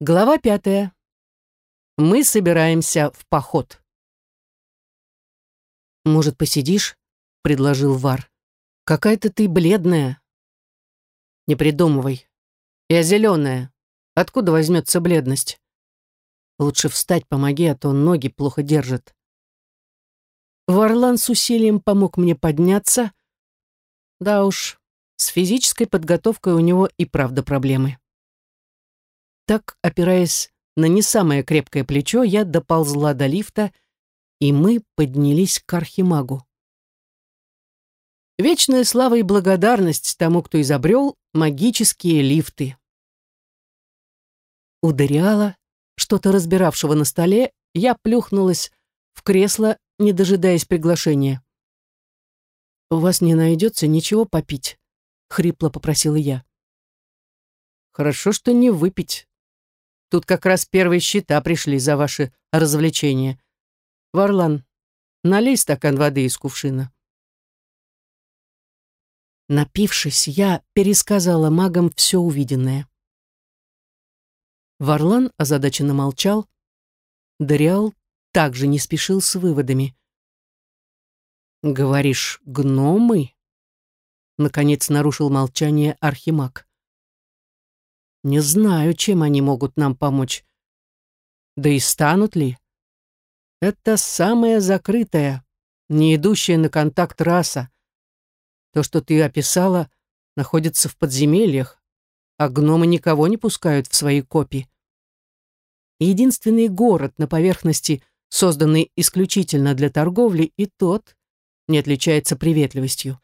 Глава пятая. Мы собираемся в поход. «Может, посидишь?» — предложил Вар. «Какая-то ты бледная». «Не придумывай. Я зеленая. Откуда возьмется бледность?» «Лучше встать помоги, а то ноги плохо держат». Варлан с усилием помог мне подняться. Да уж, с физической подготовкой у него и правда проблемы. Так, опираясь на не самое крепкое плечо, я доползла до лифта, и мы поднялись к архимагу. Вечная слава и благодарность тому, кто изобрел магические лифты. У Дориала, что-то разбиравшего на столе, я плюхнулась в кресло, не дожидаясь приглашения. «У вас не найдется ничего попить?» — хрипло попросила я. «Хорошо, что не выпить», Тут как раз первые счета пришли за ваши развлечения. Варлан, налей стакан воды из кувшина. Напившись, я пересказала магам все увиденное. Варлан озадаченно молчал. Дориал также не спешил с выводами. «Говоришь, гномы?» Наконец нарушил молчание Архимаг. Не знаю, чем они могут нам помочь. Да и станут ли? Это самая закрытая, не идущая на контакт раса. То, что ты описала, находится в подземельях, а гномы никого не пускают в свои копии. Единственный город на поверхности, созданный исключительно для торговли, и тот не отличается приветливостью.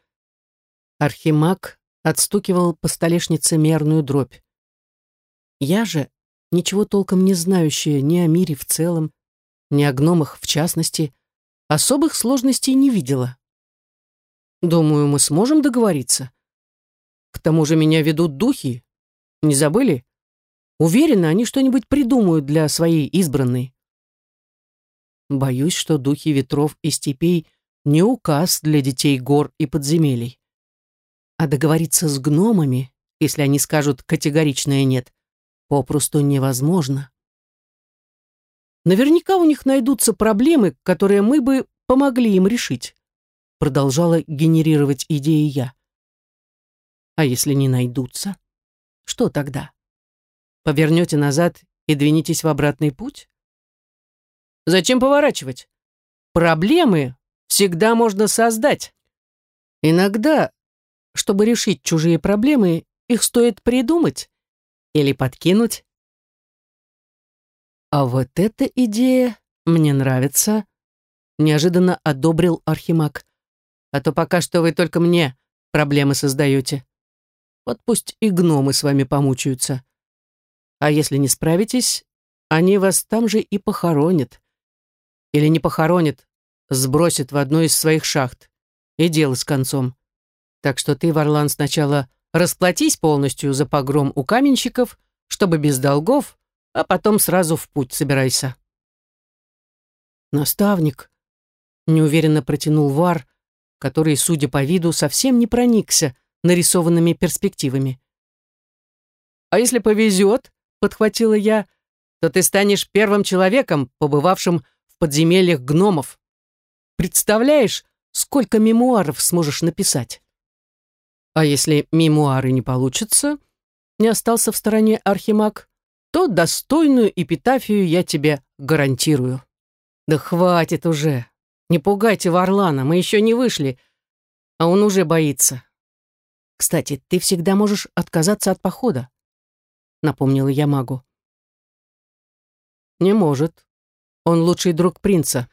Архимаг отстукивал по столешнице мерную дробь. Я же, ничего толком не знающая ни о мире в целом, ни о гномах в частности, особых сложностей не видела. Думаю, мы сможем договориться. К тому же меня ведут духи. Не забыли? Уверена, они что-нибудь придумают для своей избранной. Боюсь, что духи ветров и степей не указ для детей гор и подземелий. А договориться с гномами, если они скажут категоричное «нет», попросту невозможно. Наверняка у них найдутся проблемы, которые мы бы помогли им решить. Продолжала генерировать идеи я. А если не найдутся? Что тогда? Повернете назад и двинетесь в обратный путь? Зачем поворачивать? Проблемы всегда можно создать. Иногда, чтобы решить чужие проблемы, их стоит придумать. Или подкинуть? А вот эта идея мне нравится, неожиданно одобрил Архимаг. А то пока что вы только мне проблемы создаете. Вот пусть и гномы с вами помучаются. А если не справитесь, они вас там же и похоронят. Или не похоронят, сбросят в одну из своих шахт. И дело с концом. Так что ты, Варлан, сначала Расплатись полностью за погром у каменщиков, чтобы без долгов, а потом сразу в путь собирайся. Наставник неуверенно протянул Вар, который, судя по виду, совсем не проникся нарисованными перспективами. «А если повезет, — подхватила я, — то ты станешь первым человеком, побывавшим в подземельях гномов. Представляешь, сколько мемуаров сможешь написать?» А если мемуары не получатся, не остался в стороне Архимаг, то достойную эпитафию я тебе гарантирую. Да хватит уже. Не пугайте Варлана, мы еще не вышли, а он уже боится. Кстати, ты всегда можешь отказаться от похода, напомнила я магу. Не может. Он лучший друг принца,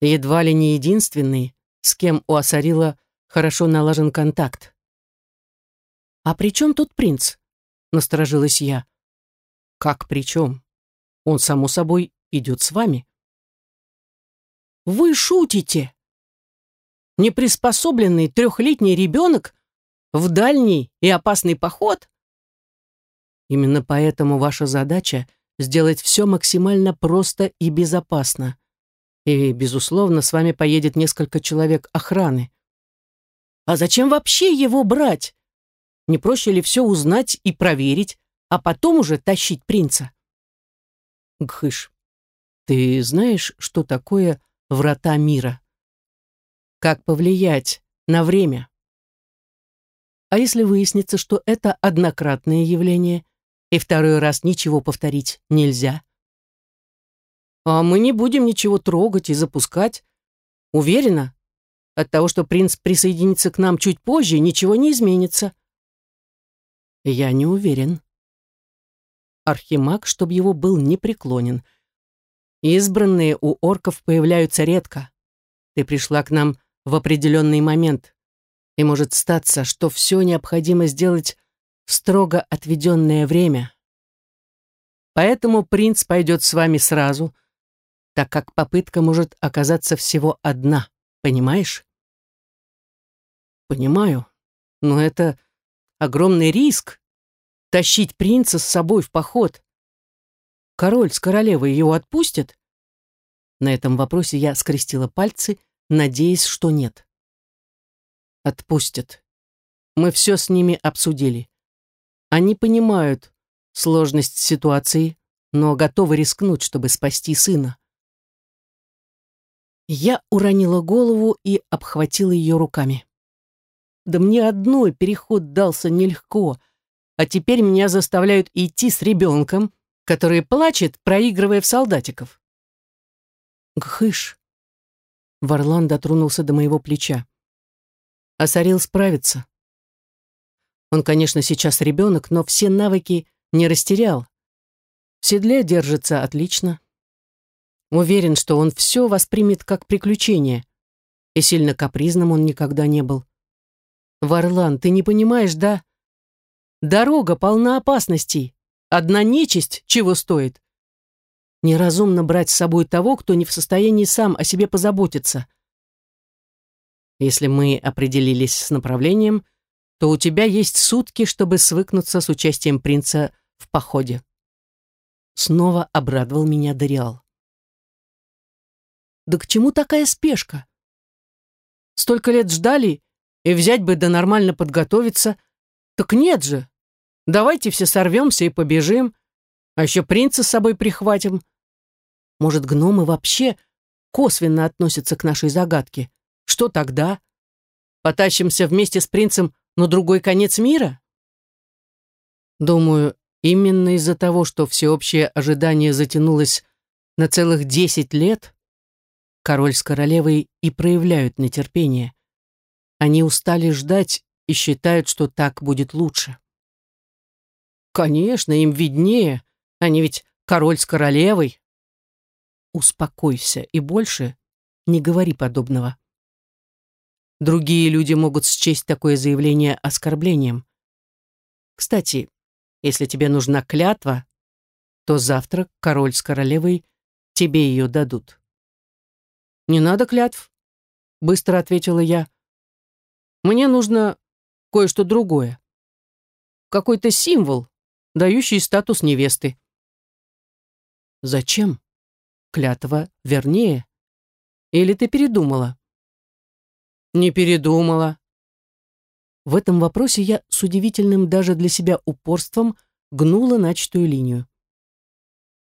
едва ли не единственный, с кем у Асарила хорошо налажен контакт. «А при чем тут принц?» — насторожилась я. «Как при чем? Он, само собой, идет с вами». «Вы шутите!» Неприспособленный трехлетний ребенок в дальний и опасный поход? Именно поэтому ваша задача — сделать все максимально просто и безопасно. И, безусловно, с вами поедет несколько человек охраны. А зачем вообще его брать? Не проще ли все узнать и проверить, а потом уже тащить принца? Гхыш, ты знаешь, что такое врата мира? Как повлиять на время? А если выяснится, что это однократное явление, и второй раз ничего повторить нельзя? А мы не будем ничего трогать и запускать. Уверена, от того, что принц присоединится к нам чуть позже, ничего не изменится. Я не уверен. Архимаг, чтобы его был непреклонен. Избранные у орков появляются редко. Ты пришла к нам в определенный момент. И может статься, что все необходимо сделать в строго отведенное время. Поэтому принц пойдет с вами сразу, так как попытка может оказаться всего одна, понимаешь? Понимаю, но это огромный риск — тащить принца с собой в поход. Король с королевой его отпустят? На этом вопросе я скрестила пальцы, надеясь, что нет отпустят. Мы все с ними обсудили. Они понимают сложность ситуации, но готовы рискнуть, чтобы спасти сына. Я уронила голову и обхватила ее руками. Да мне одной переход дался нелегко, а теперь меня заставляют идти с ребенком, который плачет, проигрывая в солдатиков. Гхыш. Варлан дотронулся до моего плеча а Сарил справится. Он, конечно, сейчас ребенок, но все навыки не растерял. В седле держится отлично. Уверен, что он все воспримет как приключение. И сильно капризным он никогда не был. Варлан, ты не понимаешь, да? Дорога полна опасностей. Одна нечисть чего стоит. Неразумно брать с собой того, кто не в состоянии сам о себе позаботиться. Если мы определились с направлением, то у тебя есть сутки, чтобы свыкнуться с участием принца в походе. Снова обрадовал меня Дориал. Да к чему такая спешка? Столько лет ждали, и взять бы да нормально подготовиться. Так нет же. Давайте все сорвемся и побежим, а еще принца с собой прихватим. Может, гномы вообще косвенно относятся к нашей загадке? Что тогда? Потащимся вместе с принцем на другой конец мира? Думаю, именно из-за того, что всеобщее ожидание затянулось на целых десять лет, король с королевой и проявляют нетерпение. Они устали ждать и считают, что так будет лучше. Конечно, им виднее, они ведь король с королевой. Успокойся и больше не говори подобного. Другие люди могут счесть такое заявление оскорблением. Кстати, если тебе нужна клятва, то завтра король с королевой тебе ее дадут. «Не надо клятв», — быстро ответила я. «Мне нужно кое-что другое. Какой-то символ, дающий статус невесты». «Зачем? Клятва вернее. Или ты передумала?» Не передумала. В этом вопросе я с удивительным даже для себя упорством гнула начатую линию.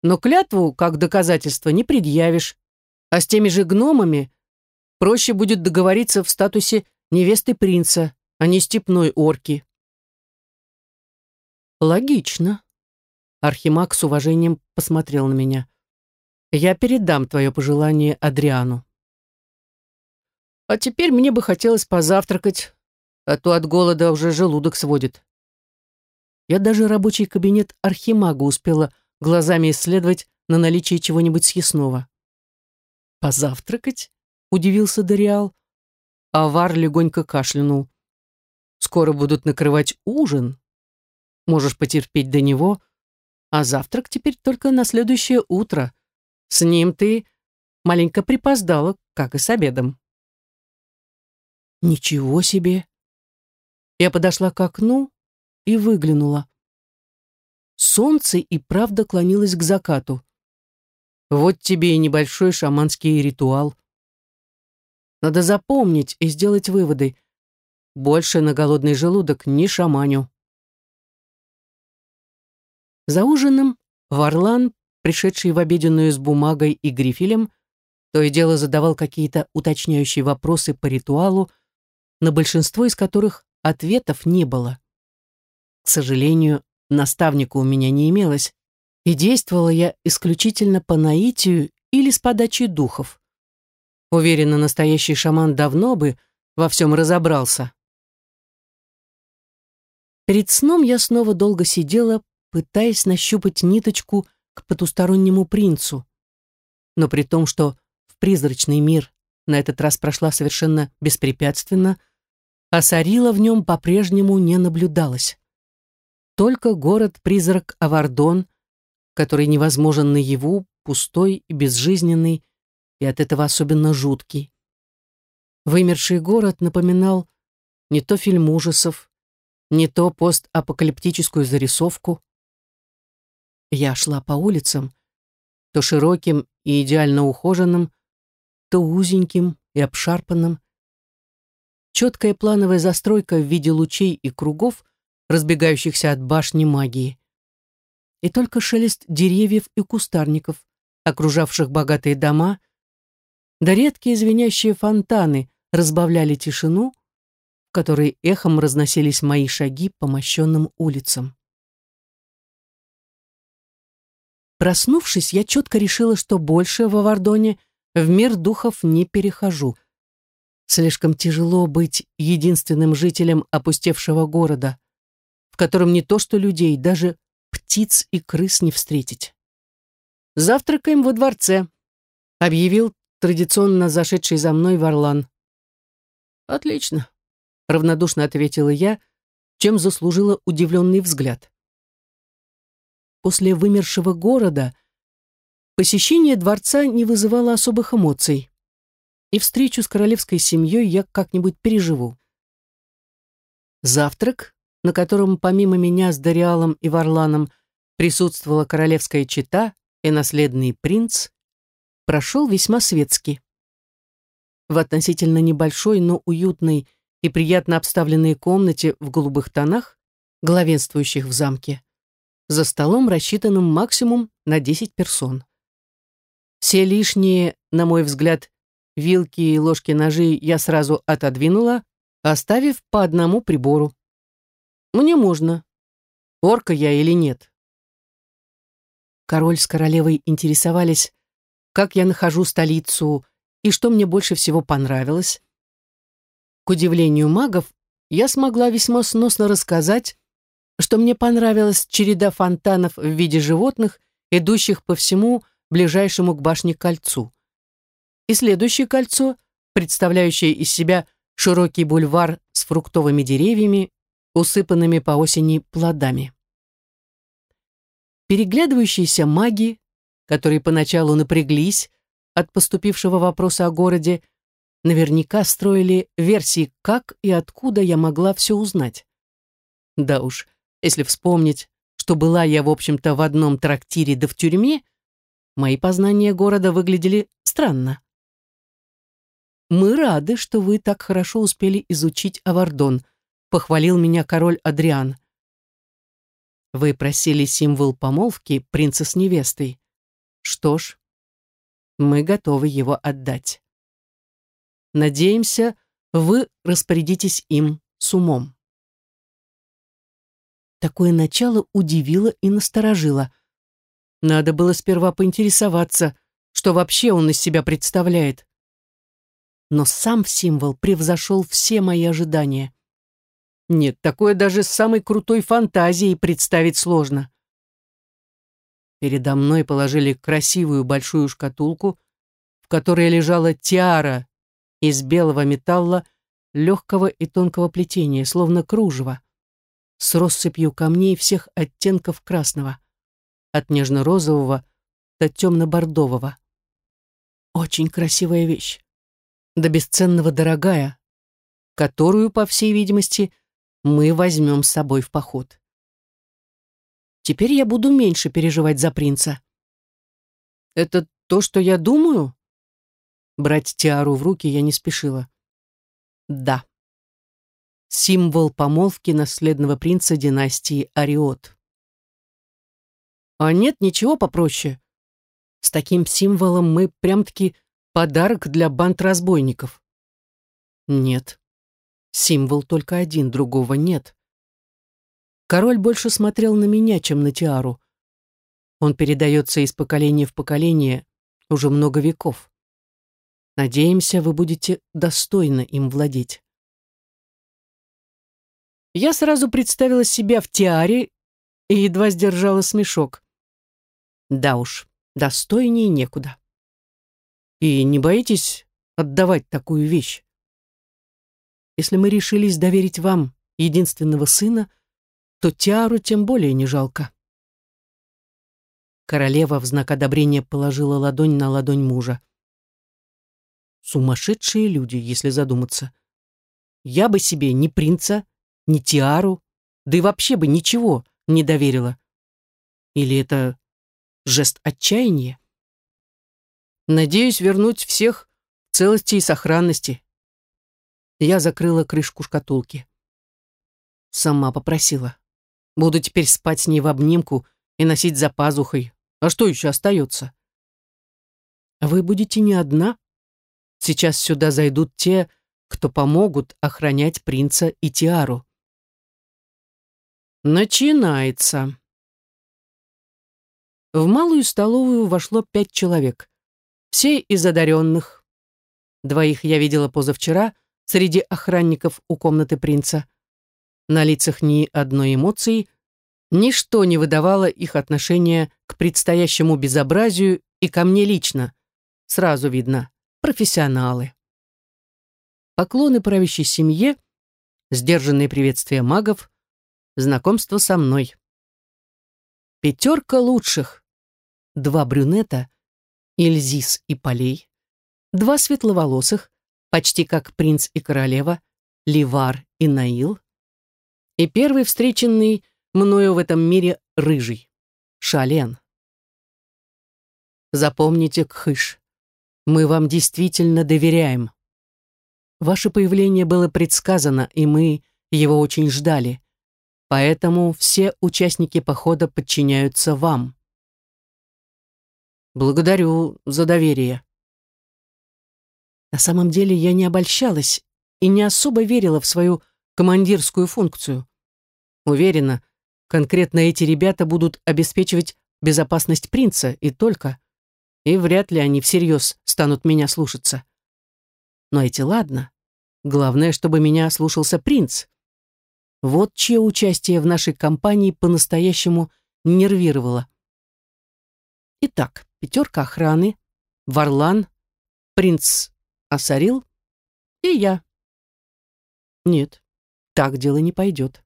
Но клятву, как доказательство, не предъявишь, а с теми же гномами проще будет договориться в статусе невесты принца, а не степной орки. Логично. Архимаг с уважением посмотрел на меня. Я передам твое пожелание Адриану. А теперь мне бы хотелось позавтракать, а то от голода уже желудок сводит. Я даже рабочий кабинет архимага успела глазами исследовать на наличие чего-нибудь съестного. «Позавтракать?» — удивился Дориал. Авар легонько кашлянул. «Скоро будут накрывать ужин. Можешь потерпеть до него, а завтрак теперь только на следующее утро. С ним ты маленько припоздала, как и с обедом». Ничего себе! Я подошла к окну и выглянула. Солнце и правда клонилось к закату. Вот тебе и небольшой шаманский ритуал. Надо запомнить и сделать выводы. Больше на голодный желудок не шаманю. За ужином Варлан пришедший в обеденную с бумагой и грифелем, то и дело задавал какие-то уточняющие вопросы по ритуалу, на большинство из которых ответов не было. К сожалению, наставника у меня не имелось, и действовала я исключительно по наитию или с подачи духов. Уверена, настоящий шаман давно бы во всем разобрался. Перед сном я снова долго сидела, пытаясь нащупать ниточку к потустороннему принцу. Но при том, что в призрачный мир на этот раз прошла совершенно беспрепятственно, а Сарила в нем по-прежнему не наблюдалось. Только город-призрак Авардон, который невозможен наяву, пустой и безжизненный, и от этого особенно жуткий. Вымерший город напоминал не то фильм ужасов, не то постапокалиптическую зарисовку. Я шла по улицам, то широким и идеально ухоженным, то узеньким и обшарпанным. Четкая плановая застройка в виде лучей и кругов, разбегающихся от башни магии. И только шелест деревьев и кустарников, окружавших богатые дома, да редкие звенящие фонтаны разбавляли тишину, в которой эхом разносились мои шаги по мощенным улицам. Проснувшись, я четко решила, что больше в Авардоне в мир духов не перехожу. Слишком тяжело быть единственным жителем опустевшего города, в котором не то что людей, даже птиц и крыс не встретить. «Завтракаем во дворце», — объявил традиционно зашедший за мной Варлан. «Отлично», — равнодушно ответила я, чем заслужила удивленный взгляд после вымершего города, посещение дворца не вызывало особых эмоций. И встречу с королевской семьей я как-нибудь переживу. Завтрак, на котором помимо меня с Дариалом и Варланом присутствовала королевская чета и наследный принц, прошел весьма светски. В относительно небольшой, но уютной и приятно обставленной комнате в голубых тонах, главенствующих в замке, за столом, рассчитанным максимум на 10 персон. Все лишние, на мой взгляд, вилки и ложки-ножи я сразу отодвинула, оставив по одному прибору. Мне можно. Орка я или нет. Король с королевой интересовались, как я нахожу столицу и что мне больше всего понравилось. К удивлению магов, я смогла весьма сносно рассказать, что мне понравилась череда фонтанов в виде животных, идущих по всему ближайшему к башне кольцу. И следующее кольцо, представляющее из себя широкий бульвар с фруктовыми деревьями, усыпанными по осени плодами. Переглядывающиеся маги, которые поначалу напряглись от поступившего вопроса о городе, наверняка строили версии, как и откуда я могла все узнать. Да уж, если вспомнить, что была я, в общем-то, в одном трактире да в тюрьме, мои познания города выглядели странно. «Мы рады, что вы так хорошо успели изучить Авардон», похвалил меня король Адриан. «Вы просили символ помолвки принца с невестой. Что ж, мы готовы его отдать. Надеемся, вы распорядитесь им с умом». Такое начало удивило и насторожило. Надо было сперва поинтересоваться, что вообще он из себя представляет. Но сам символ превзошел все мои ожидания. Нет, такое даже с самой крутой фантазией представить сложно. Передо мной положили красивую большую шкатулку, в которой лежала тиара из белого металла, легкого и тонкого плетения, словно кружево с россыпью камней всех оттенков красного, от нежно-розового до темно-бордового. Очень красивая вещь, да бесценного дорогая, которую, по всей видимости, мы возьмем с собой в поход. Теперь я буду меньше переживать за принца. Это то, что я думаю? Брать тиару в руки я не спешила. Да символ помолвки наследного принца династии Ариот. А нет ничего попроще, С таким символом мы прям-таки подарок для банд разбойников. Нет. Символ только один, другого нет. Король больше смотрел на меня, чем на Тиару. Он передается из поколения в поколение уже много веков. Надеемся, вы будете достойно им владеть. Я сразу представила себя в тиаре и едва сдержала смешок. Да уж, достойнее некуда. И не боитесь отдавать такую вещь? Если мы решились доверить вам единственного сына, то Тиару тем более не жалко. Королева в знак одобрения положила ладонь на ладонь мужа. Сумасшедшие люди, если задуматься. Я бы себе ни принца, ни Тиару, да и вообще бы ничего не доверила. Или это жест отчаяния? Надеюсь вернуть всех в целости и сохранности. Я закрыла крышку шкатулки. Сама попросила. Буду теперь спать с ней в обнимку и носить за пазухой. А что еще остается? Вы будете не одна? Сейчас сюда зайдут те, кто помогут охранять принца и Тиару. Начинается. В малую столовую вошло пять человек. Все из одаренных. Двоих я видела позавчера среди охранников у комнаты принца. На лицах ни одной эмоции, ничто не выдавало их отношения к предстоящему безобразию и ко мне лично. Сразу видно, профессионалы. Поклоны правящей семье, сдержанные приветствия магов, знакомство со мной. Пятерка лучших. Два брюнета, Ильзис и Полей, два светловолосых, почти как принц и королева, Ливар и Наил, и первый встреченный мною в этом мире рыжий, Шален. Запомните, Кхыш, мы вам действительно доверяем. Ваше появление было предсказано, и мы его очень ждали. Поэтому все участники похода подчиняются вам. Благодарю за доверие. На самом деле я не обольщалась и не особо верила в свою командирскую функцию. Уверена, конкретно эти ребята будут обеспечивать безопасность принца и только. И вряд ли они всерьез станут меня слушаться. Но эти ладно. Главное, чтобы меня слушался принц. Вот чье участие в нашей кампании по-настоящему нервировало. Итак, пятерка охраны, Варлан, принц Асарил и я. Нет, так дело не пойдет.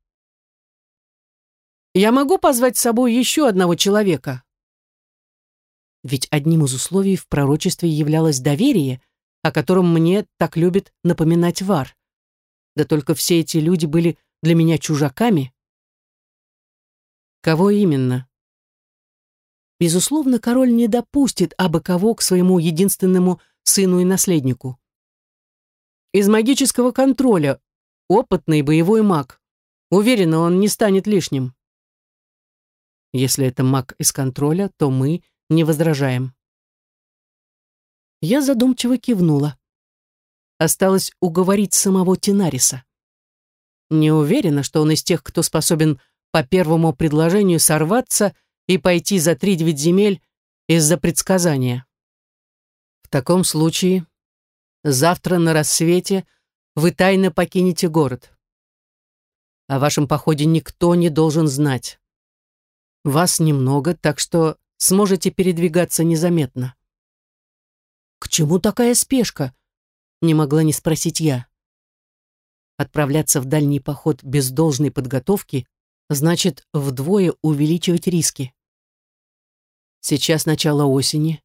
Я могу позвать с собой еще одного человека? Ведь одним из условий в пророчестве являлось доверие, о котором мне так любит напоминать Вар. Да только все эти люди были для меня чужаками? Кого именно? Безусловно, король не допустит абы кого к своему единственному сыну и наследнику. Из магического контроля опытный боевой маг. Уверена, он не станет лишним. Если это маг из контроля, то мы не возражаем. Я задумчиво кивнула. Осталось уговорить самого Тинариса. Не уверена, что он из тех, кто способен по первому предложению сорваться и пойти за три девять земель из-за предсказания. В таком случае завтра на рассвете вы тайно покинете город. О вашем походе никто не должен знать. Вас немного, так что сможете передвигаться незаметно. К чему такая спешка? Не могла не спросить я. Отправляться в дальний поход без должной подготовки значит вдвое увеличивать риски. Сейчас начало осени.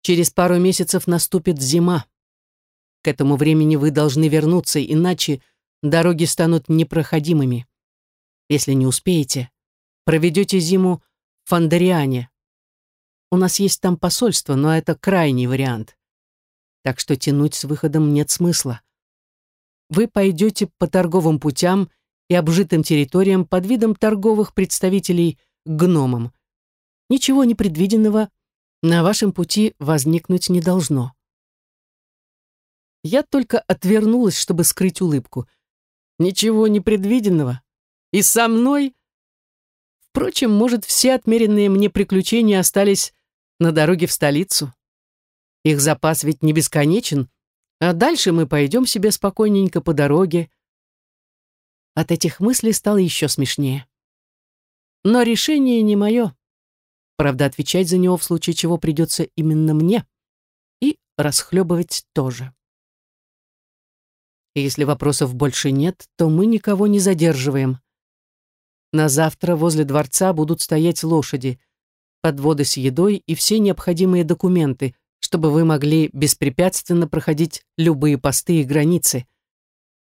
Через пару месяцев наступит зима. К этому времени вы должны вернуться, иначе дороги станут непроходимыми. Если не успеете, проведете зиму в Фандариане. У нас есть там посольство, но это крайний вариант. Так что тянуть с выходом нет смысла вы пойдете по торговым путям и обжитым территориям под видом торговых представителей гномам. Ничего непредвиденного, на вашем пути возникнуть не должно. Я только отвернулась, чтобы скрыть улыбку. Ничего непредвиденного. И со мной... Впрочем, может, все отмеренные мне приключения остались на дороге в столицу. Их запас ведь не бесконечен, а дальше мы пойдем себе спокойненько по дороге. От этих мыслей стало еще смешнее. Но решение не мое. Правда, отвечать за него в случае чего придется именно мне. И расхлебывать тоже. если вопросов больше нет, то мы никого не задерживаем. На завтра возле дворца будут стоять лошади, подводы с едой и все необходимые документы, чтобы вы могли беспрепятственно проходить любые посты и границы.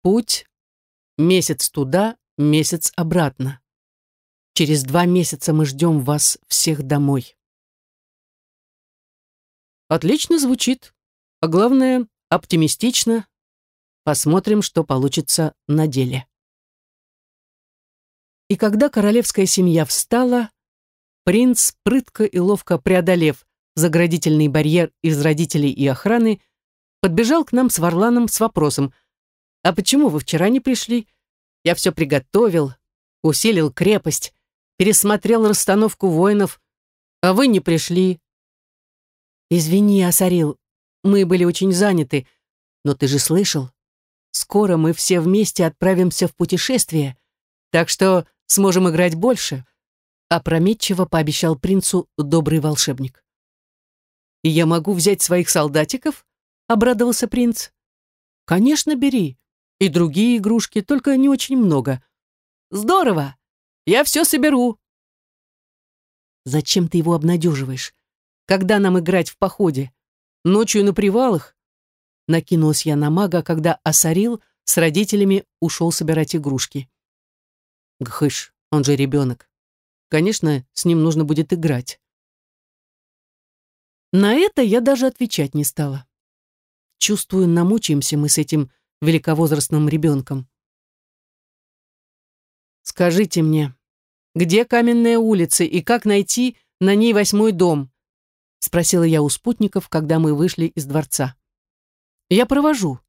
Путь — месяц туда, месяц обратно. Через два месяца мы ждем вас всех домой. Отлично звучит, а главное, оптимистично. Посмотрим, что получится на деле. И когда королевская семья встала, принц, прытко и ловко преодолев заградительный барьер из родителей и охраны, подбежал к нам с Варланом с вопросом «А почему вы вчера не пришли? Я все приготовил, усилил крепость, пересмотрел расстановку воинов, а вы не пришли». «Извини, Асарил, мы были очень заняты, но ты же слышал, скоро мы все вместе отправимся в путешествие, так что сможем играть больше», опрометчиво пообещал принцу добрый волшебник. «И я могу взять своих солдатиков?» — обрадовался принц. «Конечно, бери. И другие игрушки, только не очень много. Здорово! Я все соберу!» «Зачем ты его обнадеживаешь? Когда нам играть в походе? Ночью на привалах?» Накинулась я на мага, когда Осарил с родителями ушел собирать игрушки. Гхыш, он же ребенок. Конечно, с ним нужно будет играть. На это я даже отвечать не стала. Чувствую, намучаемся мы с этим великовозрастным ребенком. Скажите мне, где каменная улица и как найти на ней восьмой дом? Спросила я у спутников, когда мы вышли из дворца. Я провожу.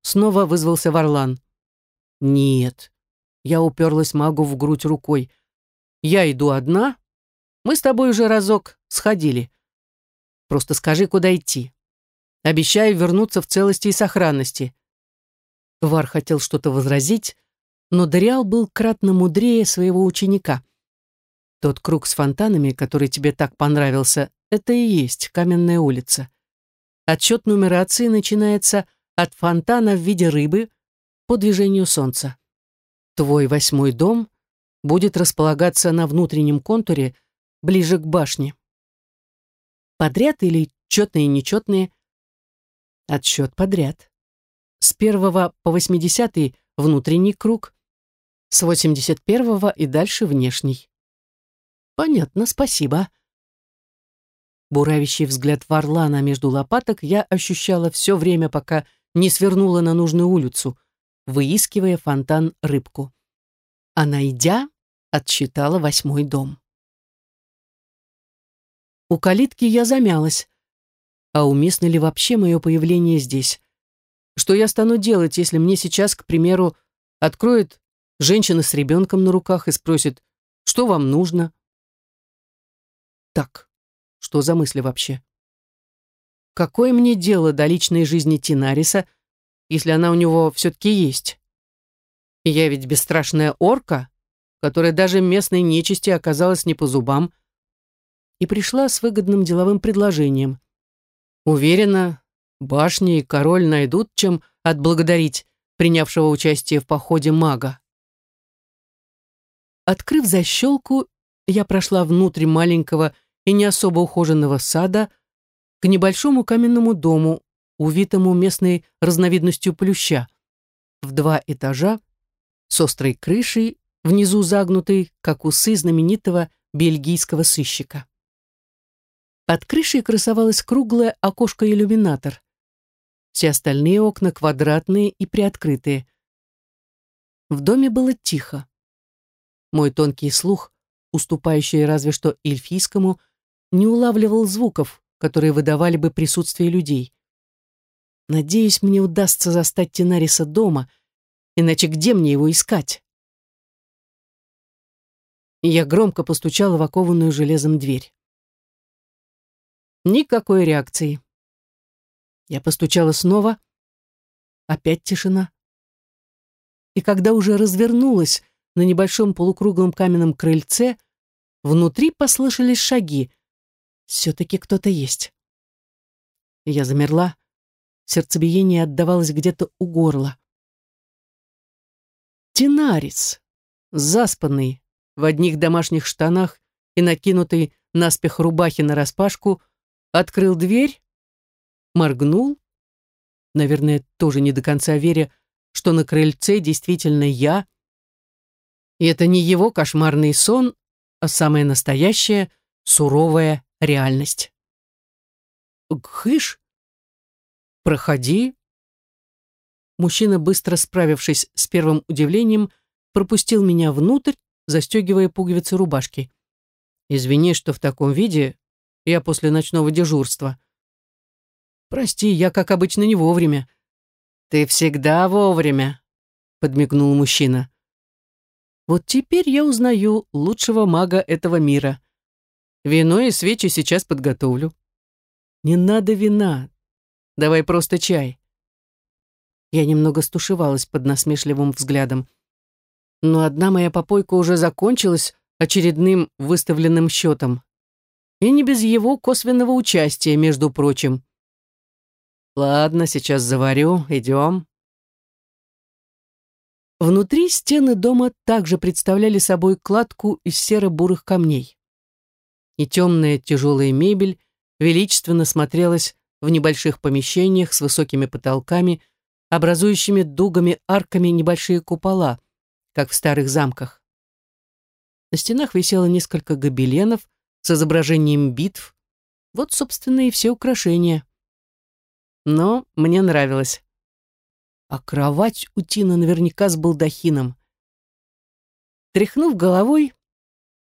Снова вызвался Варлан. Нет. Я уперлась магу в грудь рукой. Я иду одна. Мы с тобой уже разок сходили. Просто скажи, куда идти. Обещаю вернуться в целости и сохранности». Вар хотел что-то возразить, но Дориал был кратно мудрее своего ученика. Тот круг с фонтанами, который тебе так понравился, это и есть каменная улица. Отчет нумерации начинается от фонтана в виде рыбы по движению солнца. Твой восьмой дом будет располагаться на внутреннем контуре ближе к башне. Подряд или четные и нечетные? Отсчет подряд. С первого по восьмидесятый внутренний круг, с восемьдесят первого и дальше внешний. Понятно, спасибо. Буравящий взгляд Варлана между лопаток я ощущала все время, пока не свернула на нужную улицу, выискивая фонтан рыбку. А найдя, отсчитала восьмой дом. У калитки я замялась. А уместно ли вообще мое появление здесь? Что я стану делать, если мне сейчас, к примеру, откроет женщина с ребенком на руках и спросит, что вам нужно? Так, что за мысли вообще? Какое мне дело до личной жизни Тинариса, если она у него все-таки есть? Я ведь бесстрашная орка, которая даже местной нечисти оказалась не по зубам, и пришла с выгодным деловым предложением. Уверена, башни и король найдут, чем отблагодарить принявшего участие в походе мага. Открыв защелку, я прошла внутрь маленького и не особо ухоженного сада к небольшому каменному дому, увитому местной разновидностью плюща, в два этажа, с острой крышей, внизу загнутой, как усы знаменитого бельгийского сыщика. Под крышей красовалось круглое окошко-иллюминатор. Все остальные окна квадратные и приоткрытые. В доме было тихо. Мой тонкий слух, уступающий разве что эльфийскому, не улавливал звуков, которые выдавали бы присутствие людей. Надеюсь, мне удастся застать Тенариса дома, иначе где мне его искать? Я громко постучала в окованную железом дверь. Никакой реакции. Я постучала снова. Опять тишина. И когда уже развернулась на небольшом полукруглом каменном крыльце, внутри послышались шаги. Все-таки кто-то есть. Я замерла. Сердцебиение отдавалось где-то у горла. Тинарис, заспанный, в одних домашних штанах и накинутой наспех рубахи нараспашку, открыл дверь, моргнул, наверное, тоже не до конца веря, что на крыльце действительно я, и это не его кошмарный сон, а самая настоящая, суровая реальность. «Гхыш? Проходи». Мужчина, быстро справившись с первым удивлением, пропустил меня внутрь, застегивая пуговицы рубашки. «Извини, что в таком виде я после ночного дежурства». «Прости, я, как обычно, не вовремя». «Ты всегда вовремя», — подмигнул мужчина. Вот теперь я узнаю лучшего мага этого мира. Вино и свечи сейчас подготовлю. Не надо вина. Давай просто чай. Я немного стушевалась под насмешливым взглядом. Но одна моя попойка уже закончилась очередным выставленным счетом. И не без его косвенного участия, между прочим. Ладно, сейчас заварю, идем. Внутри стены дома также представляли собой кладку из серо-бурых камней. И темная тяжелая мебель величественно смотрелась в небольших помещениях с высокими потолками, образующими дугами арками небольшие купола, как в старых замках. На стенах висело несколько гобеленов с изображением битв. Вот, собственно, и все украшения. Но мне нравилось а кровать у Тины наверняка с балдахином. Тряхнув головой,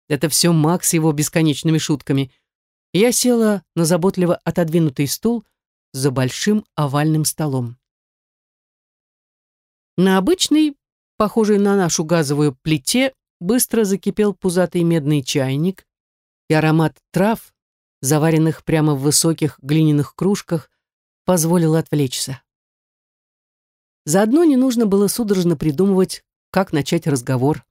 это все Макс его бесконечными шутками, я села на заботливо отодвинутый стул за большим овальным столом. На обычной, похожей на нашу газовую плите, быстро закипел пузатый медный чайник, и аромат трав, заваренных прямо в высоких глиняных кружках, позволил отвлечься. Заодно не нужно было судорожно придумывать, как начать разговор.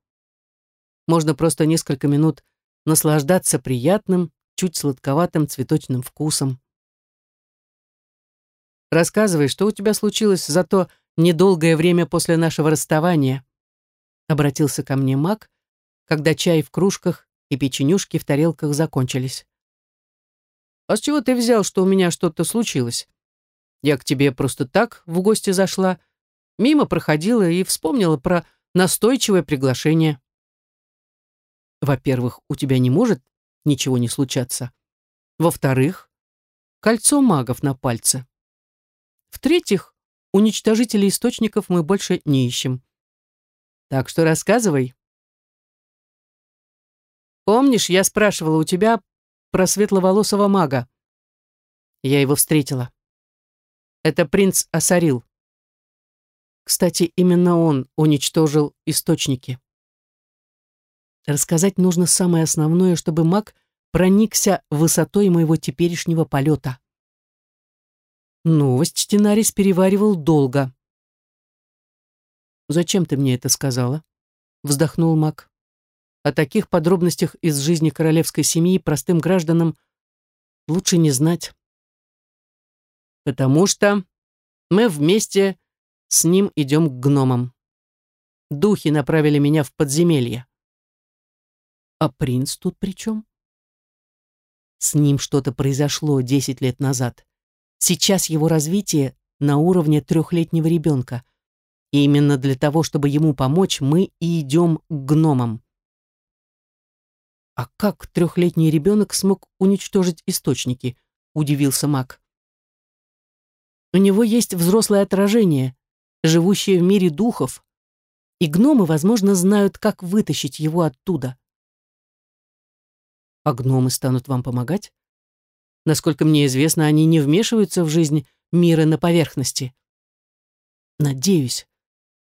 Можно просто несколько минут наслаждаться приятным, чуть сладковатым цветочным вкусом. «Рассказывай, что у тебя случилось за то недолгое время после нашего расставания?» Обратился ко мне маг, когда чай в кружках и печенюшки в тарелках закончились. «А с чего ты взял, что у меня что-то случилось? Я к тебе просто так в гости зашла, Мимо проходила и вспомнила про настойчивое приглашение. Во-первых, у тебя не может ничего не случаться. Во-вторых, кольцо магов на пальце. В-третьих, уничтожителей источников мы больше не ищем. Так что рассказывай. Помнишь, я спрашивала у тебя про светловолосого мага? Я его встретила. Это принц Асарил. Кстати, именно он уничтожил источники. Рассказать нужно самое основное, чтобы маг проникся высотой моего теперешнего полета. Новость Тенарис переваривал долго. «Зачем ты мне это сказала?» — вздохнул маг. «О таких подробностях из жизни королевской семьи простым гражданам лучше не знать». «Потому что мы вместе с ним идем к гномам. Духи направили меня в подземелье. А принц тут при чем? С ним что-то произошло десять лет назад. Сейчас его развитие на уровне трехлетнего ребенка. И именно для того, чтобы ему помочь, мы и идем к гномам. А как трехлетний ребенок смог уничтожить источники? Удивился маг. У него есть взрослое отражение, живущее в мире духов, и гномы, возможно, знают, как вытащить его оттуда. А гномы станут вам помогать? Насколько мне известно, они не вмешиваются в жизнь мира на поверхности. Надеюсь.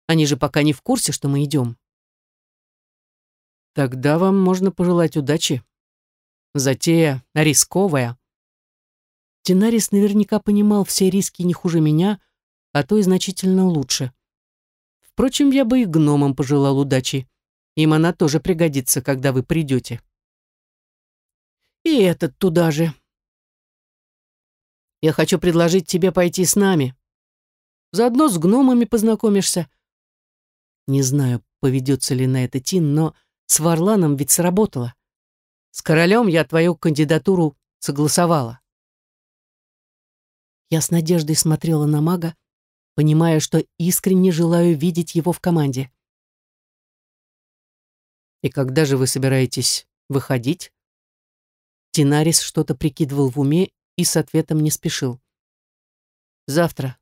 Они же пока не в курсе, что мы идем. Тогда вам можно пожелать удачи. Затея рисковая. Тинарис наверняка понимал все риски не хуже меня, а то и значительно лучше. Впрочем, я бы и гномам пожелал удачи. Им она тоже пригодится, когда вы придете. И этот туда же. Я хочу предложить тебе пойти с нами. Заодно с гномами познакомишься. Не знаю, поведется ли на это Тин, но с Варланом ведь сработало. С королем я твою кандидатуру согласовала. Я с надеждой смотрела на мага, понимая, что искренне желаю видеть его в команде. «И когда же вы собираетесь выходить?» Тинарис что-то прикидывал в уме и с ответом не спешил. «Завтра».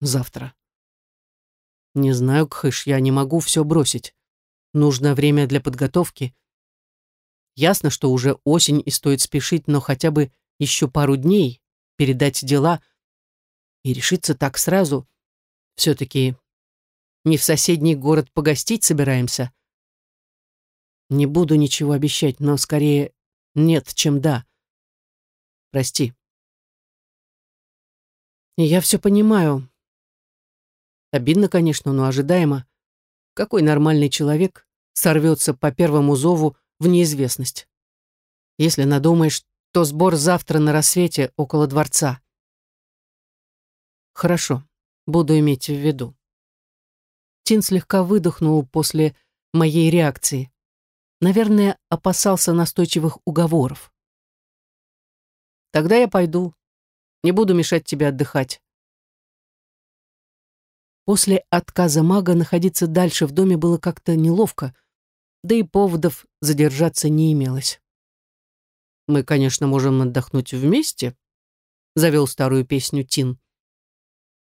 «Завтра». «Не знаю, Кхыш, я не могу все бросить. Нужно время для подготовки. Ясно, что уже осень и стоит спешить, но хотя бы еще пару дней передать дела и решиться так сразу. Все-таки не в соседний город погостить собираемся. Не буду ничего обещать, но скорее нет, чем да. Прости. я все понимаю. Обидно, конечно, но ожидаемо. Какой нормальный человек сорвется по первому зову в неизвестность? Если надумаешь, то сбор завтра на рассвете около дворца. Хорошо, буду иметь в виду. Тин слегка выдохнул после моей реакции. Наверное, опасался настойчивых уговоров. Тогда я пойду. Не буду мешать тебе отдыхать. После отказа мага находиться дальше в доме было как-то неловко, да и поводов задержаться не имелось. «Мы, конечно, можем отдохнуть вместе», — завел старую песню Тин.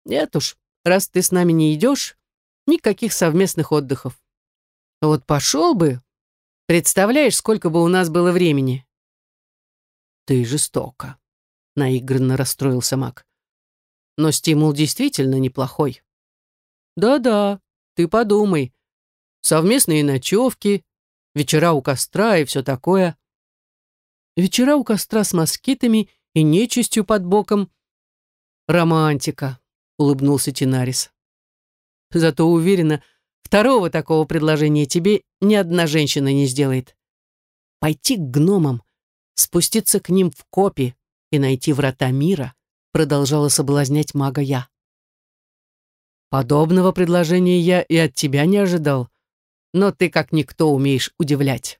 «Нет уж, раз ты с нами не идешь, никаких совместных отдыхов. Вот пошел бы, представляешь, сколько бы у нас было времени». «Ты жестоко», — наигранно расстроился маг. «Но стимул действительно неплохой». Да-да, ты подумай. Совместные ночевки, вечера у костра и все такое. Вечера у костра с москитами и нечистью под боком. Романтика, улыбнулся Тинарис. Зато уверена, второго такого предложения тебе ни одна женщина не сделает. Пойти к гномам, спуститься к ним в копи и найти врата мира, продолжала соблазнять мага я. Подобного предложения я и от тебя не ожидал, но ты как никто умеешь удивлять.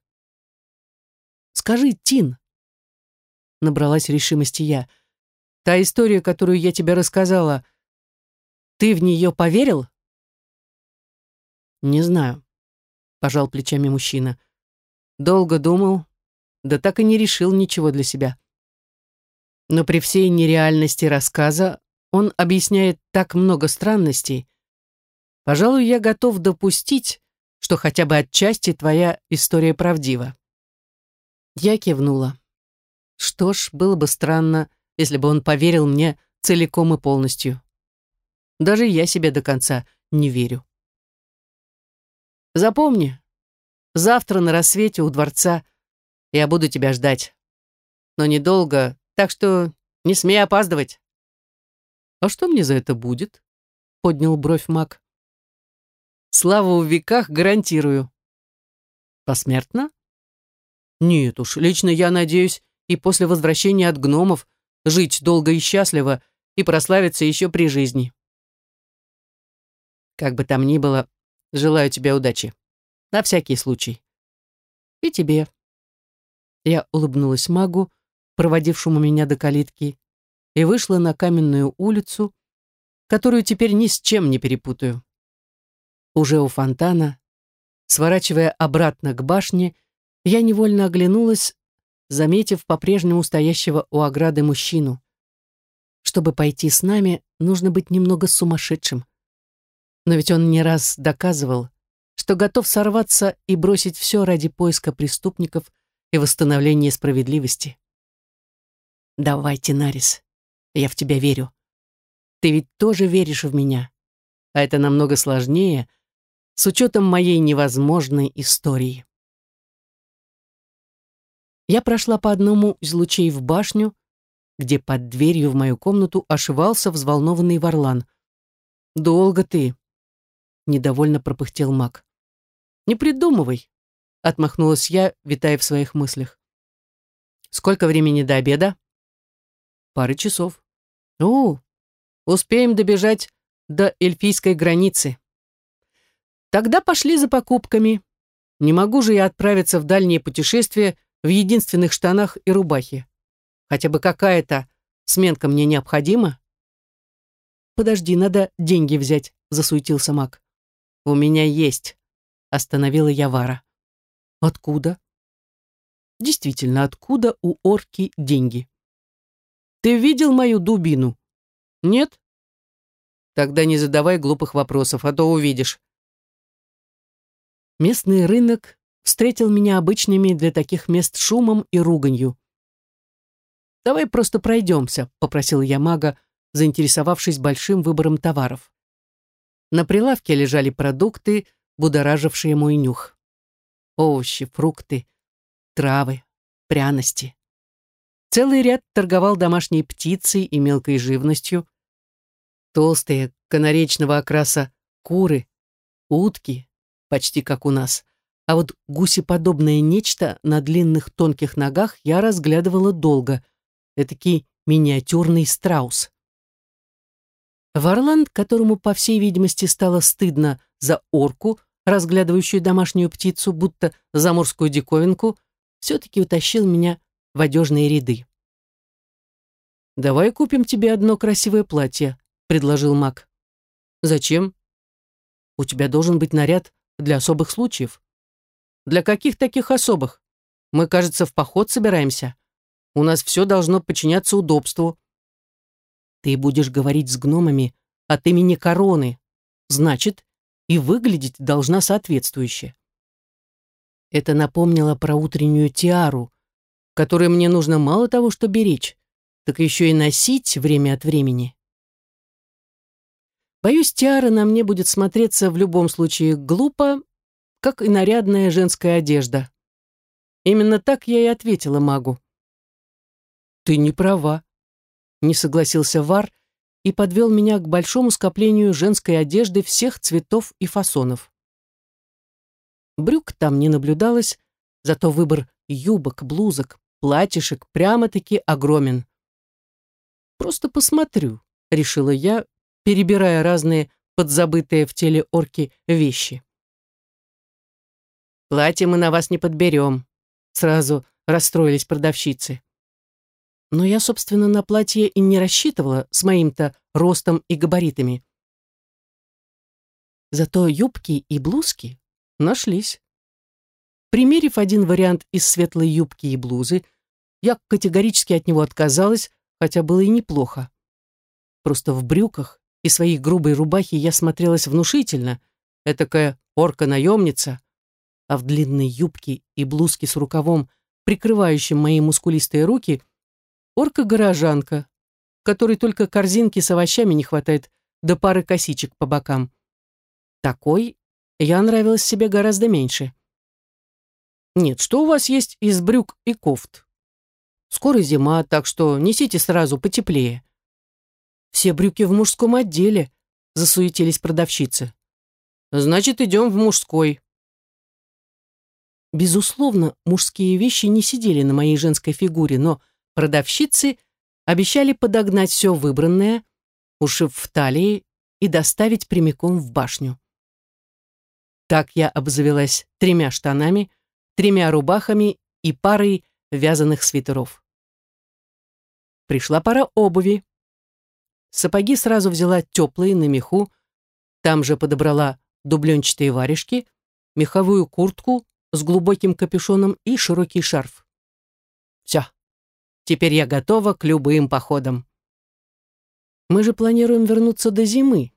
Скажи, Тин, набралась решимости я, та история, которую я тебе рассказала, ты в нее поверил? Не знаю, пожал плечами мужчина. Долго думал, да так и не решил ничего для себя. Но при всей нереальности рассказа он объясняет так много странностей. Пожалуй, я готов допустить, что хотя бы отчасти твоя история правдива. Я кивнула. Что ж, было бы странно, если бы он поверил мне целиком и полностью. Даже я себе до конца не верю. Запомни, завтра на рассвете у дворца я буду тебя ждать. Но недолго, так что не смей опаздывать. «А что мне за это будет?» — поднял бровь маг. «Славу в веках гарантирую». «Посмертно?» «Нет уж, лично я надеюсь и после возвращения от гномов жить долго и счастливо и прославиться еще при жизни». «Как бы там ни было, желаю тебе удачи. На всякий случай». «И тебе». Я улыбнулась магу, проводившему меня до калитки, и вышла на каменную улицу, которую теперь ни с чем не перепутаю. Уже у фонтана, сворачивая обратно к башне, я невольно оглянулась, заметив по-прежнему стоящего у ограды мужчину. Чтобы пойти с нами, нужно быть немного сумасшедшим. Но ведь он не раз доказывал, что готов сорваться и бросить все ради поиска преступников и восстановления справедливости. Давай, Тинарис, я в тебя верю. Ты ведь тоже веришь в меня. А это намного сложнее, с учетом моей невозможной истории. Я прошла по одному из лучей в башню, где под дверью в мою комнату ошивался взволнованный Варлан. «Долго ты?» — недовольно пропыхтел маг. «Не придумывай», — отмахнулась я, витая в своих мыслях. «Сколько времени до обеда?» «Пары часов». «О, успеем добежать до эльфийской границы». «Тогда пошли за покупками. Не могу же я отправиться в дальнее путешествие в единственных штанах и рубахе. Хотя бы какая-то сменка мне необходима?» «Подожди, надо деньги взять», — засуетился маг. «У меня есть», — остановила я Вара. «Откуда?» «Действительно, откуда у орки деньги?» «Ты видел мою дубину?» «Нет?» «Тогда не задавай глупых вопросов, а то увидишь». Местный рынок встретил меня обычными для таких мест шумом и руганью. «Давай просто пройдемся», — попросил я мага, заинтересовавшись большим выбором товаров. На прилавке лежали продукты, будоражившие мой нюх. Овощи, фрукты, травы, пряности. Целый ряд торговал домашней птицей и мелкой живностью. Толстые, канаречного окраса куры, утки, почти как у нас. А вот гусеподобное нечто на длинных тонких ногах я разглядывала долго — этакий миниатюрный страус. Варланд, которому, по всей видимости, стало стыдно за орку, разглядывающую домашнюю птицу, будто заморскую диковинку, все-таки утащил меня в одежные ряды. «Давай купим тебе одно красивое платье», — предложил маг. «Зачем?» «У тебя должен быть наряд для особых случаев». «Для каких таких особых? Мы, кажется, в поход собираемся». У нас все должно подчиняться удобству. Ты будешь говорить с гномами от имени короны. Значит, и выглядеть должна соответствующе. Это напомнило про утреннюю тиару, которую мне нужно мало того, что беречь, так еще и носить время от времени. Боюсь, тиара на мне будет смотреться в любом случае глупо, как и нарядная женская одежда. Именно так я и ответила магу. «Ты не права», — не согласился Вар и подвел меня к большому скоплению женской одежды всех цветов и фасонов. Брюк там не наблюдалось, зато выбор юбок, блузок, платьишек прямо-таки огромен. «Просто посмотрю», — решила я, перебирая разные подзабытые в теле орки вещи. «Платье мы на вас не подберем», — сразу расстроились продавщицы. Но я, собственно, на платье и не рассчитывала с моим-то ростом и габаритами. Зато юбки и блузки нашлись. Примерив один вариант из светлой юбки и блузы, я категорически от него отказалась, хотя было и неплохо. Просто в брюках и своей грубой рубахе я смотрелась внушительно, этакая орка-наемница, а в длинной юбке и блузке с рукавом, прикрывающим мои мускулистые руки — Орка-горожанка, которой только корзинки с овощами не хватает, до пары косичек по бокам. Такой я нравилась себе гораздо меньше. Нет, что у вас есть из брюк и кофт? Скоро зима, так что несите сразу потеплее. Все брюки в мужском отделе, засуетились продавщицы. Значит, идем в мужской. Безусловно, мужские вещи не сидели на моей женской фигуре, но Продавщицы обещали подогнать все выбранное, ушив в талии, и доставить прямиком в башню. Так я обзавелась тремя штанами, тремя рубахами и парой вязаных свитеров. Пришла пора обуви. Сапоги сразу взяла теплые на меху, там же подобрала дубленчатые варежки, меховую куртку с глубоким капюшоном и широкий шарф. Все, Теперь я готова к любым походам. Мы же планируем вернуться до зимы,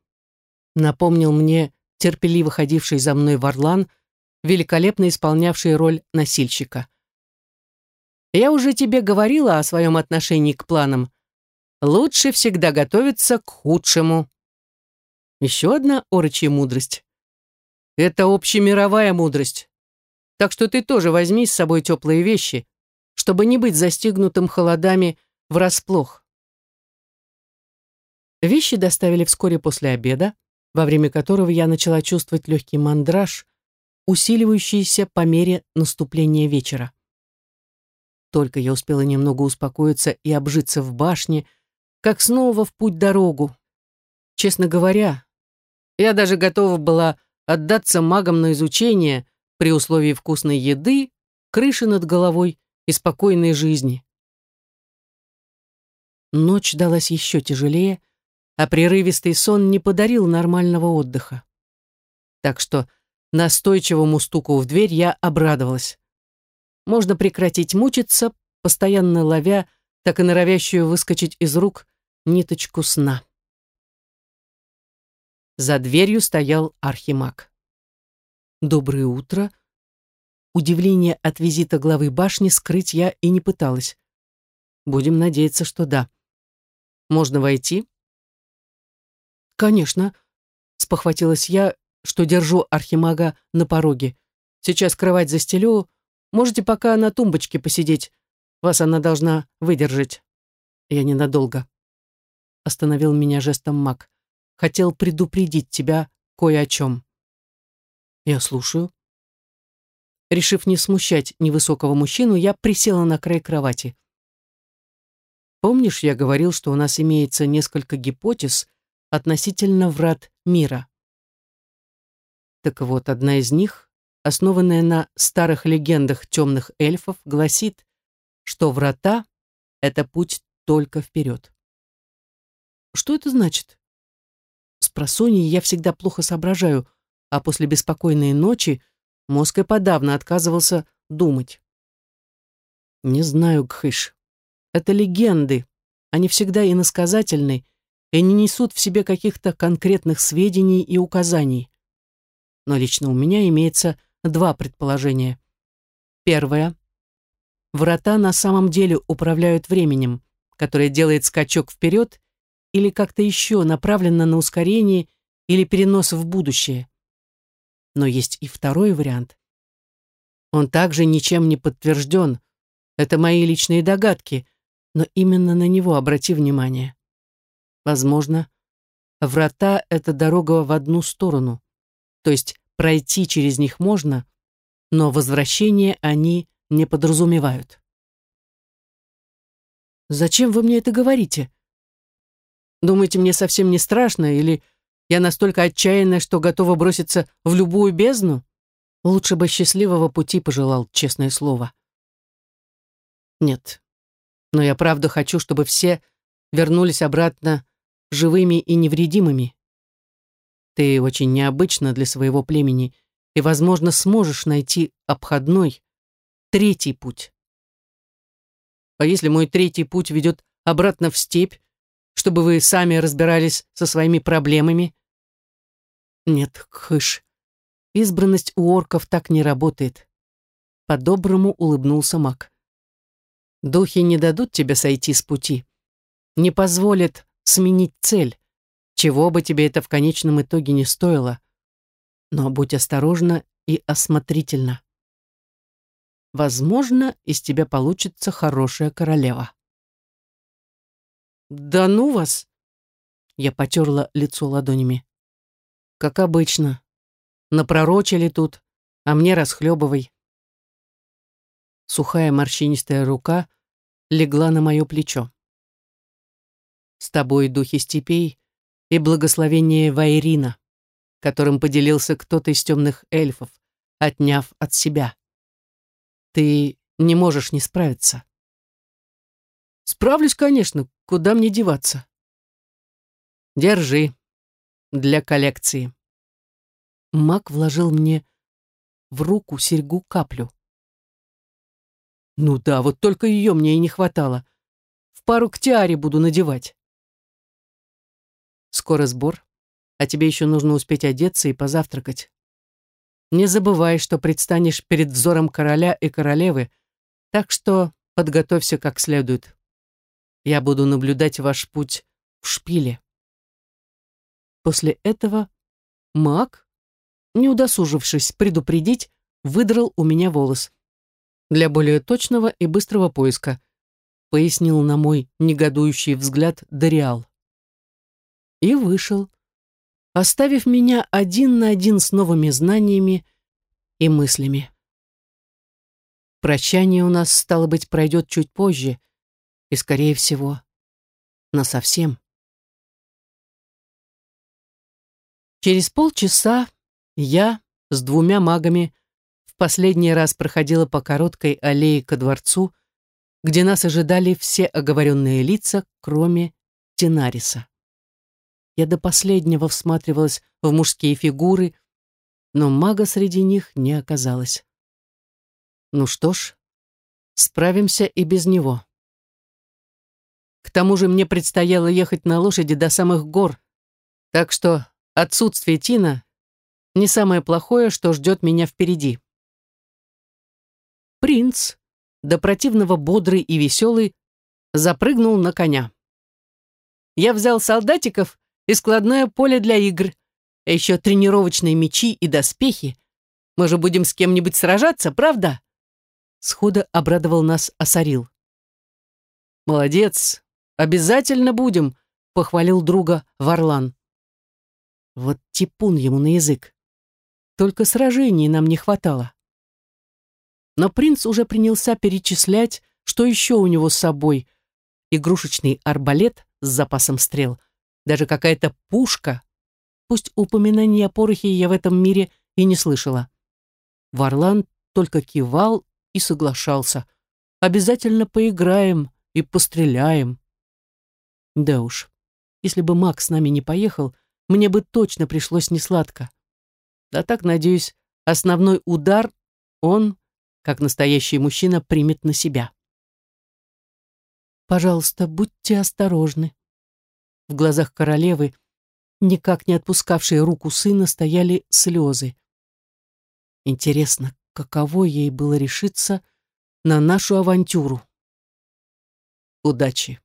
напомнил мне терпеливо ходивший за мной Варлан, великолепно исполнявший роль носильщика. Я уже тебе говорила о своем отношении к планам. Лучше всегда готовиться к худшему. Еще одна орочья мудрость. Это общемировая мудрость. Так что ты тоже возьми с собой теплые вещи, чтобы не быть застигнутым холодами врасплох. Вещи доставили вскоре после обеда, во время которого я начала чувствовать легкий мандраж, усиливающийся по мере наступления вечера. Только я успела немного успокоиться и обжиться в башне, как снова в путь дорогу. Честно говоря, я даже готова была отдаться магам на изучение при условии вкусной еды, крыши над головой и спокойной жизни. Ночь далась еще тяжелее, а прерывистый сон не подарил нормального отдыха. Так что настойчивому стуку в дверь я обрадовалась. Можно прекратить мучиться, постоянно ловя, так и норовящую выскочить из рук ниточку сна. За дверью стоял архимаг. «Доброе утро». Удивление от визита главы башни скрыть я и не пыталась. Будем надеяться, что да. «Можно войти?» «Конечно», — спохватилась я, что держу архимага на пороге. «Сейчас кровать застелю. Можете пока на тумбочке посидеть. Вас она должна выдержать. Я ненадолго». Остановил меня жестом маг хотел предупредить тебя кое о чем. Я слушаю. Решив не смущать невысокого мужчину, я присела на край кровати. Помнишь, я говорил, что у нас имеется несколько гипотез относительно врат мира? Так вот, одна из них, основанная на старых легендах темных эльфов, гласит, что врата — это путь только вперед. Что это значит? С просонья я всегда плохо соображаю, а после беспокойной ночи мозг и подавно отказывался думать. Не знаю, Гхыш. Это легенды. Они всегда иносказательны и не несут в себе каких-то конкретных сведений и указаний. Но лично у меня имеется два предположения. Первое. Врата на самом деле управляют временем, которое делает скачок вперед или как-то еще направлено на ускорение или перенос в будущее. Но есть и второй вариант. Он также ничем не подтвержден. Это мои личные догадки, но именно на него обрати внимание. Возможно, врата — это дорога в одну сторону, то есть пройти через них можно, но возвращение они не подразумевают. «Зачем вы мне это говорите?» Думаете, мне совсем не страшно, или я настолько отчаянная, что готова броситься в любую бездну? Лучше бы счастливого пути пожелал, честное слово. Нет, но я правда хочу, чтобы все вернулись обратно живыми и невредимыми. Ты очень необычна для своего племени и, возможно, сможешь найти обходной, третий путь. А если мой третий путь ведет обратно в степь, чтобы вы сами разбирались со своими проблемами? Нет, хыш. Избранность у орков так не работает. По-доброму улыбнулся маг. Духи не дадут тебе сойти с пути. Не позволят сменить цель, чего бы тебе это в конечном итоге не стоило. Но будь осторожна и осмотрительна. Возможно, из тебя получится хорошая королева. «Да ну вас!» Я потерла лицо ладонями. «Как обычно. Напророчили тут, а мне расхлебывай». Сухая морщинистая рука легла на мое плечо. «С тобой духи степей и благословение Вайрина, которым поделился кто-то из темных эльфов, отняв от себя. Ты не можешь не справиться». «Справлюсь, конечно, Куда мне деваться? Держи. Для коллекции. Мак вложил мне в руку серьгу каплю. Ну да, вот только ее мне и не хватало. В пару к тиаре буду надевать. Скоро сбор, а тебе еще нужно успеть одеться и позавтракать. Не забывай, что предстанешь перед взором короля и королевы, так что подготовься как следует. Я буду наблюдать ваш путь в шпиле. После этого маг, не удосужившись предупредить, выдрал у меня волос. Для более точного и быстрого поиска, пояснил на мой негодующий взгляд Дориал. И вышел, оставив меня один на один с новыми знаниями и мыслями. Прощание у нас, стало быть, пройдет чуть позже, и, скорее всего, насовсем. Через полчаса я с двумя магами в последний раз проходила по короткой аллее ко дворцу, где нас ожидали все оговоренные лица, кроме Тенариса. Я до последнего всматривалась в мужские фигуры, но мага среди них не оказалось. Ну что ж, справимся и без него. К тому же мне предстояло ехать на лошади до самых гор, так что отсутствие Тина не самое плохое, что ждет меня впереди. Принц, до противного бодрый и веселый, запрыгнул на коня. Я взял солдатиков и складное поле для игр, а еще тренировочные мечи и доспехи. Мы же будем с кем-нибудь сражаться, правда? Схода обрадовал нас Осарил. «Молодец, обязательно будем», — похвалил друга Варлан. Вот типун ему на язык. Только сражений нам не хватало. Но принц уже принялся перечислять, что еще у него с собой. Игрушечный арбалет с запасом стрел, даже какая-то пушка. Пусть упоминания о порохе я в этом мире и не слышала. Варлан только кивал и соглашался. Обязательно поиграем и постреляем. Да уж, если бы Макс с нами не поехал, мне бы точно пришлось несладко. Да так, надеюсь, основной удар он, как настоящий мужчина, примет на себя. Пожалуйста, будьте осторожны. В глазах королевы, никак не отпускавшей руку сына, стояли слезы. Интересно, каково ей было решиться на нашу авантюру. Удачи.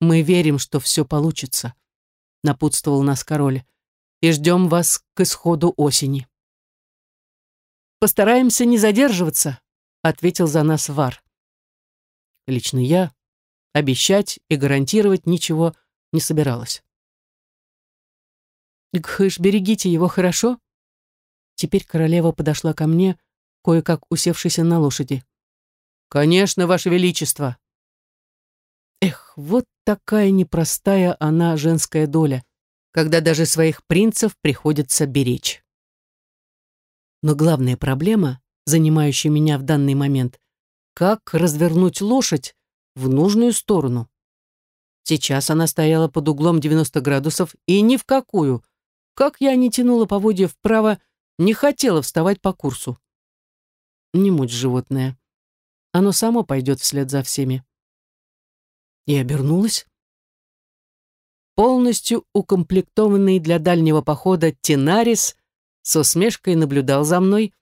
Мы верим, что все получится, напутствовал нас король, и ждем вас к исходу осени. Постараемся не задерживаться, ответил за нас Вар. Лично я обещать и гарантировать ничего не собиралась. «Гхыш, берегите его, хорошо?» Теперь королева подошла ко мне, кое-как усевшись на лошади. «Конечно, Ваше Величество!» Вот такая непростая она женская доля, когда даже своих принцев приходится беречь. Но главная проблема, занимающая меня в данный момент, как развернуть лошадь в нужную сторону. Сейчас она стояла под углом 90 градусов и ни в какую. Как я не тянула поводья вправо, не хотела вставать по курсу. Не муть животное. Оно само пойдет вслед за всеми. И обернулась. Полностью укомплектованный для дальнего похода Тенарис с усмешкой наблюдал за мной,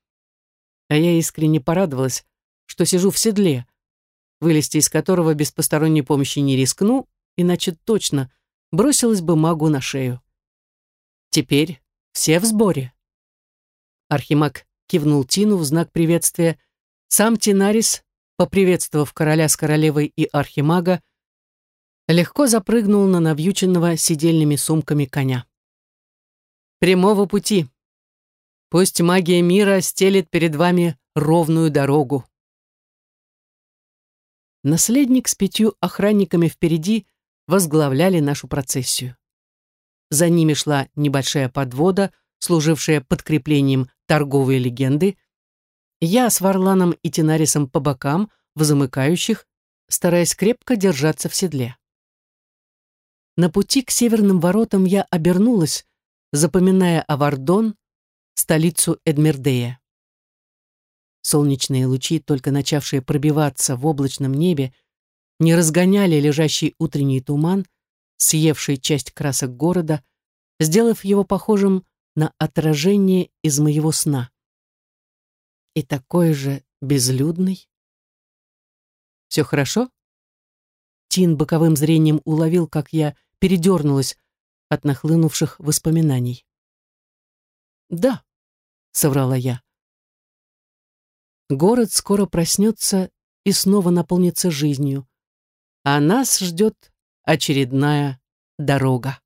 а я искренне порадовалась, что сижу в седле, вылезти из которого без посторонней помощи не рискну, иначе точно бросилась бы магу на шею. Теперь все в сборе. Архимаг кивнул Тину в знак приветствия. Сам Тинарис, поприветствовав короля с королевой и архимага, легко запрыгнул на навьюченного сидельными сумками коня. «Прямого пути. Пусть магия мира стелит перед вами ровную дорогу». Наследник с пятью охранниками впереди возглавляли нашу процессию. За ними шла небольшая подвода, служившая подкреплением торговые легенды, я с Варланом и Тинарисом по бокам, в замыкающих, стараясь крепко держаться в седле. На пути к северным воротам я обернулась, запоминая Авардон, столицу Эдмердея. Солнечные лучи, только начавшие пробиваться в облачном небе, не разгоняли лежащий утренний туман, съевший часть красок города, сделав его похожим на отражение из моего сна. И такой же безлюдный. Все хорошо?» Тин боковым зрением уловил, как я передернулась от нахлынувших воспоминаний. «Да», — соврала я. Город скоро проснется и снова наполнится жизнью, а нас ждет очередная дорога.